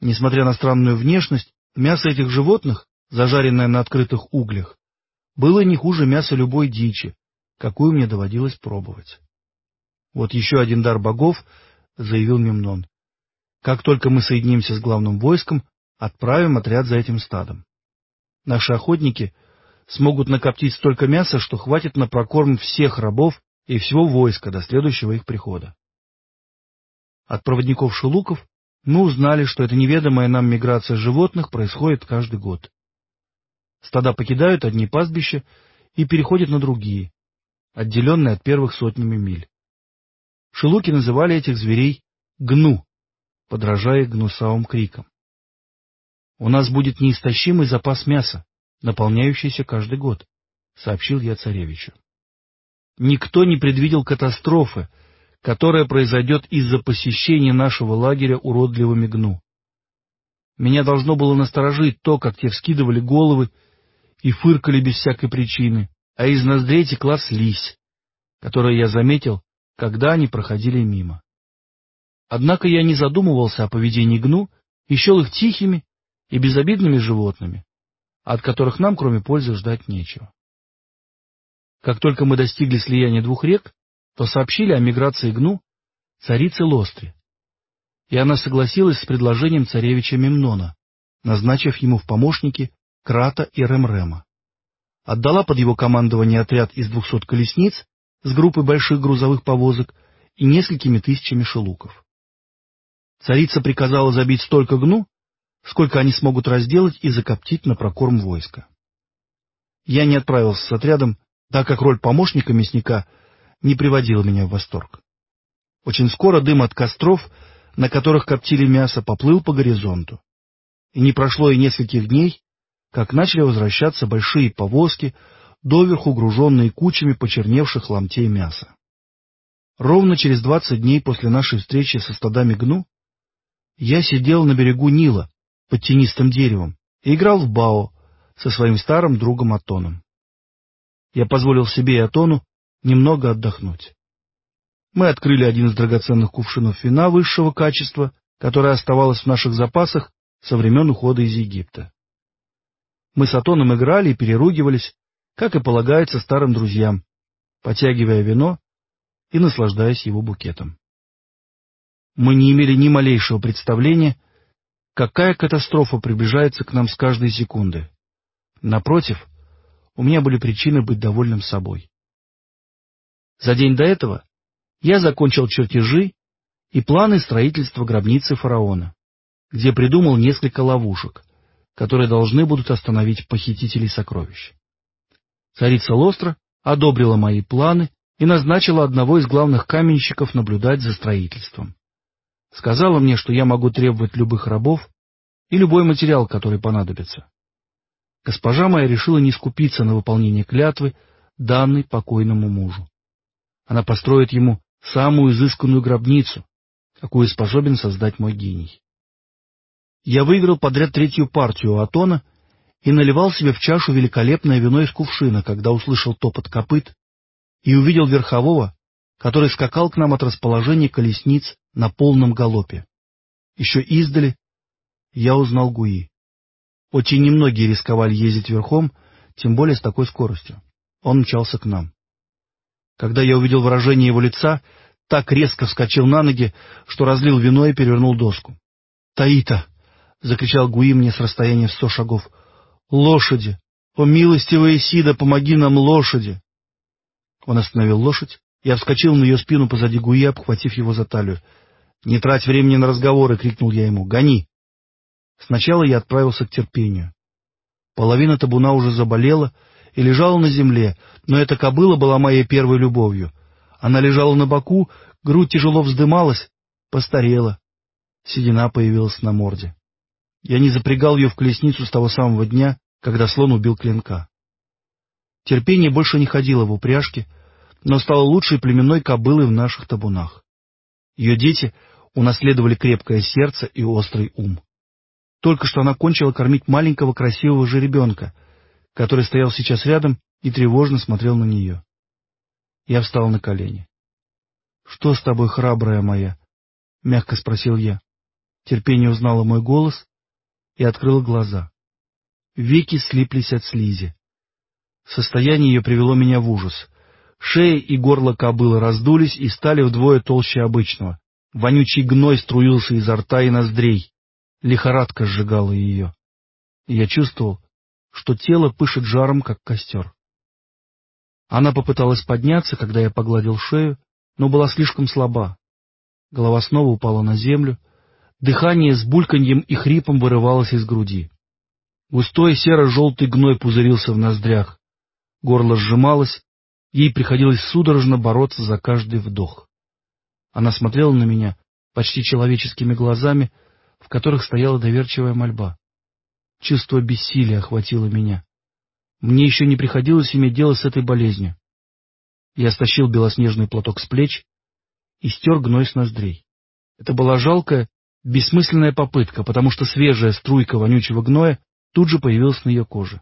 Несмотря на странную внешность, мясо этих животных, зажаренное на открытых углях, было не хуже мяса любой дичи, какую мне доводилось пробовать. Вот еще один дар богов, — заявил Мемнон. Как только мы соединимся с главным войском, отправим отряд за этим стадом. Наши охотники смогут накоптить столько мяса, что хватит на прокорм всех рабов и всего войска до следующего их прихода. От проводников шелуков мы узнали, что эта неведомая нам миграция животных происходит каждый год. Стада покидают одни пастбища и переходят на другие, отделенные от первых сотнями миль. Шелуки называли этих зверей гну, подражая гнусавым крикам. У нас будет неистощимый запас мяса, наполняющийся каждый год, — сообщил я царевичу. Никто не предвидел катастрофы, которая произойдет из-за посещения нашего лагеря уродливыми гну. Меня должно было насторожить то, как те вскидывали головы и фыркали без всякой причины, а из ноздрей текла слизь, которую я заметил, когда они проходили мимо. Однако я не задумывался о поведении гну и счел их тихими и безобидными животными, от которых нам, кроме пользы, ждать нечего. Как только мы достигли слияния двух рек, то сообщили о миграции гну царице Лостре, и она согласилась с предложением царевича Мемнона, назначив ему в помощники Крата и Ремрема. Отдала под его командование отряд из двухсот колесниц с группой больших грузовых повозок и несколькими тысячами шелуков. Царица приказала забить столько гну, сколько они смогут разделать и закоптить на прокорм войска. Я не отправился с отрядом, так как роль помощника мясника не приводила меня в восторг. Очень скоро дым от костров, на которых коптили мясо, поплыл по горизонту. И не прошло и нескольких дней, как начали возвращаться большие повозки, доверху груженные кучами почерневших ломтей мяса. Ровно через двадцать дней после нашей встречи со стадами гну я сидел на берегу Нила, под тенистым деревом и играл в бао со своим старым другом Атоном. Я позволил себе и Атону немного отдохнуть. Мы открыли один из драгоценных кувшинов вина высшего качества, которое оставалось в наших запасах со времен ухода из Египта. Мы с Атоном играли и переругивались, как и полагается старым друзьям, потягивая вино и наслаждаясь его букетом. Мы не имели ни малейшего представления, Какая катастрофа приближается к нам с каждой секунды? Напротив, у меня были причины быть довольным собой. За день до этого я закончил чертежи и планы строительства гробницы фараона, где придумал несколько ловушек, которые должны будут остановить похитителей сокровищ. Царица Лостра одобрила мои планы и назначила одного из главных каменщиков наблюдать за строительством. Сказала мне, что я могу требовать любых рабов и любой материал, который понадобится. Госпожа моя решила не скупиться на выполнение клятвы, данной покойному мужу. Она построит ему самую изысканную гробницу, какую способен создать мой гений. Я выиграл подряд третью партию у Атона и наливал себе в чашу великолепное вино из кувшина, когда услышал топот копыт и увидел верхового, который скакал к нам от расположения колесниц на полном галопе. Еще издали я узнал Гуи. Очень немногие рисковали ездить верхом, тем более с такой скоростью. Он мчался к нам. Когда я увидел выражение его лица, так резко вскочил на ноги, что разлил вино и перевернул доску. «Таита!» — закричал Гуи мне с расстояния в сто шагов. «Лошади! О, милостивая Сида, помоги нам, лошади!» Он остановил лошадь, я вскочил на ее спину позади Гуи, обхватив его за талию. «Не трать времени на разговоры!» — крикнул я ему. «Гони!» Сначала я отправился к терпению. Половина табуна уже заболела и лежала на земле, но эта кобыла была моей первой любовью. Она лежала на боку, грудь тяжело вздымалась, постарела. Седина появилась на морде. Я не запрягал ее в колесницу с того самого дня, когда слон убил клинка. Терпение больше не ходило в упряжке, но стало лучшей племенной кобылой в наших табунах. Ее дети унаследовали крепкое сердце и острый ум. Только что она кончила кормить маленького красивого жеребенка, который стоял сейчас рядом и тревожно смотрел на нее. Я встал на колени. — Что с тобой, храбрая моя? — мягко спросил я. Терпение узнало мой голос и открыла глаза. Веки слиплись от слизи. Состояние ее привело меня в ужас. Шея и горло кобылы раздулись и стали вдвое толще обычного. Вонючий гной струился изо рта и ноздрей. Лихорадка сжигала ее. Я чувствовал, что тело пышет жаром, как костер. Она попыталась подняться, когда я погладил шею, но была слишком слаба. Голова снова упала на землю, дыхание с бульканьем и хрипом вырывалось из груди. Густой серо-желтый гной пузырился в ноздрях, горло сжималось, ей приходилось судорожно бороться за каждый вдох. Она смотрела на меня почти человеческими глазами, в которых стояла доверчивая мольба. Чувство бессилия охватило меня. Мне еще не приходилось иметь дело с этой болезнью. Я стащил белоснежный платок с плеч и стер гной с ноздрей. Это была жалкая, бессмысленная попытка, потому что свежая струйка вонючего гноя тут же появилась на ее коже.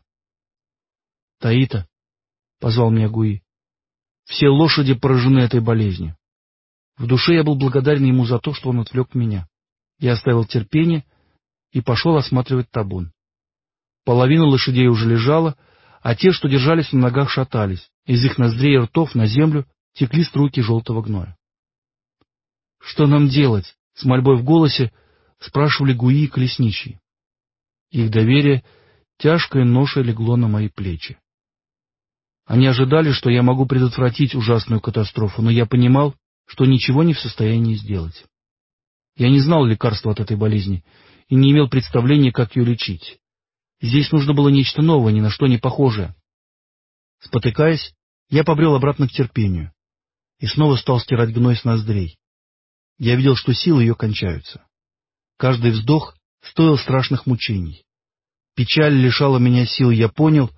«Таита», — позвал меня Гуи, — «все лошади поражены этой болезнью». В душе я был благодарен ему за то, что он отвлек меня. Я оставил терпение и пошел осматривать табун. Половина лошадей уже лежала, а те, что держались на ногах, шатались. Из их ноздрей и ртов на землю текли струйки желтого гноя. «Что нам делать?» — с мольбой в голосе спрашивали Гуи и Колесничий. Их доверие тяжкой ношей легло на мои плечи. Они ожидали, что я могу предотвратить ужасную катастрофу, но я понимал, что ничего не в состоянии сделать. Я не знал лекарства от этой болезни и не имел представления, как ее лечить. Здесь нужно было нечто новое, ни на что не похожее. Спотыкаясь, я побрел обратно к терпению и снова стал стирать гной с ноздрей. Я видел, что силы ее кончаются. Каждый вздох стоил страшных мучений. Печаль лишала меня сил, я понял,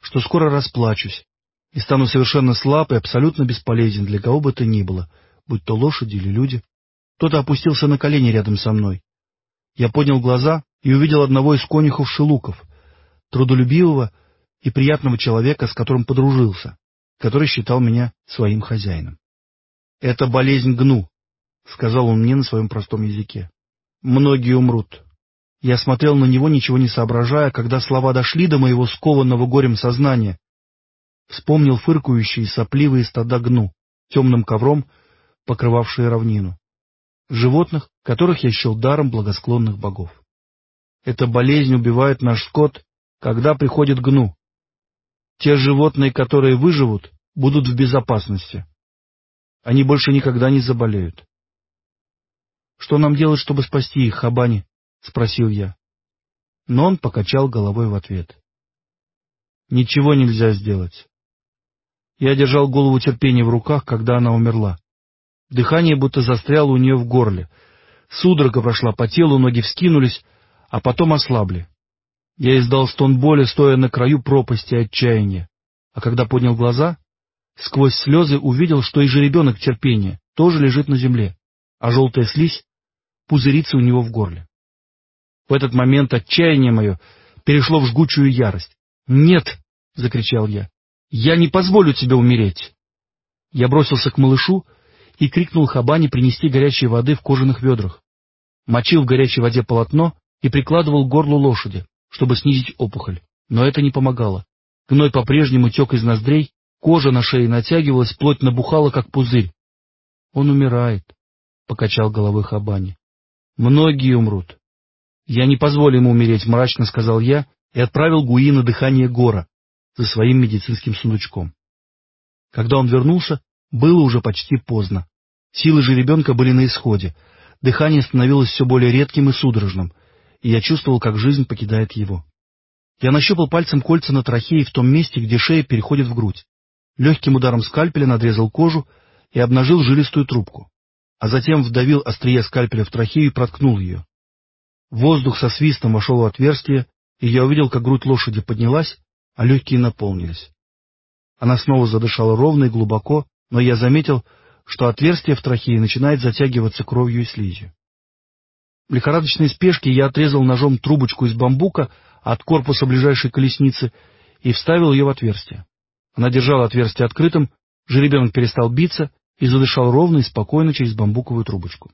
что скоро расплачусь и стану совершенно слаб и абсолютно бесполезен для кого бы то ни было, будь то лошади или люди. Кто-то опустился на колени рядом со мной. Я поднял глаза и увидел одного из конюхов-шелуков, трудолюбивого и приятного человека, с которым подружился, который считал меня своим хозяином. «Это болезнь гну», — сказал он мне на своем простом языке. «Многие умрут». Я смотрел на него, ничего не соображая, когда слова дошли до моего скованного горем сознания. Вспомнил фыркающие сопливые стада гну, темным ковром, покрывавшие равнину. Животных, которых я счел даром благосклонных богов. Эта болезнь убивает наш скот когда приходит гну. Те животные, которые выживут, будут в безопасности. Они больше никогда не заболеют. — Что нам делать, чтобы спасти их, Хабани? — спросил я. Но он покачал головой в ответ. — Ничего нельзя сделать. Я держал голову терпения в руках, когда она умерла. Дыхание будто застряло у нее в горле. Судорога прошла по телу, ноги вскинулись, а потом ослабли. Я издал стон боли, стоя на краю пропасти отчаяния. А когда поднял глаза, сквозь слезы увидел, что и жеребенок терпения тоже лежит на земле, а желтая слизь пузырится у него в горле. В этот момент отчаяние мое перешло в жгучую ярость. «Нет!» — закричал я. «Я не позволю тебе умереть!» Я бросился к малышу и крикнул Хабане принести горячей воды в кожаных ведрах. Мочил в горячей воде полотно и прикладывал к горлу лошади чтобы снизить опухоль. Но это не помогало. Гной по-прежнему тек из ноздрей, кожа на шее натягивалась, плоть набухала, как пузырь. — Он умирает, — покачал головой Хабани. — Многие умрут. — Я не позволю ему умереть, — мрачно сказал я и отправил Гуи на дыхание гора за своим медицинским сундучком. Когда он вернулся, было уже почти поздно. Силы же ребенка были на исходе, дыхание становилось все более редким и судорожным — и я чувствовал, как жизнь покидает его. Я нащупал пальцем кольца на трахее в том месте, где шея переходит в грудь. Легким ударом скальпеля надрезал кожу и обнажил жилистую трубку, а затем вдавил острие скальпеля в трахею и проткнул ее. Воздух со свистом вошел в отверстие, и я увидел, как грудь лошади поднялась, а легкие наполнились. Она снова задышала ровно и глубоко, но я заметил, что отверстие в трахее начинает затягиваться кровью и слизью. В лихорадочной спешке я отрезал ножом трубочку из бамбука от корпуса ближайшей колесницы и вставил ее в отверстие. Она держала отверстие открытым, жеребенок перестал биться и задышал ровно и спокойно через бамбуковую трубочку.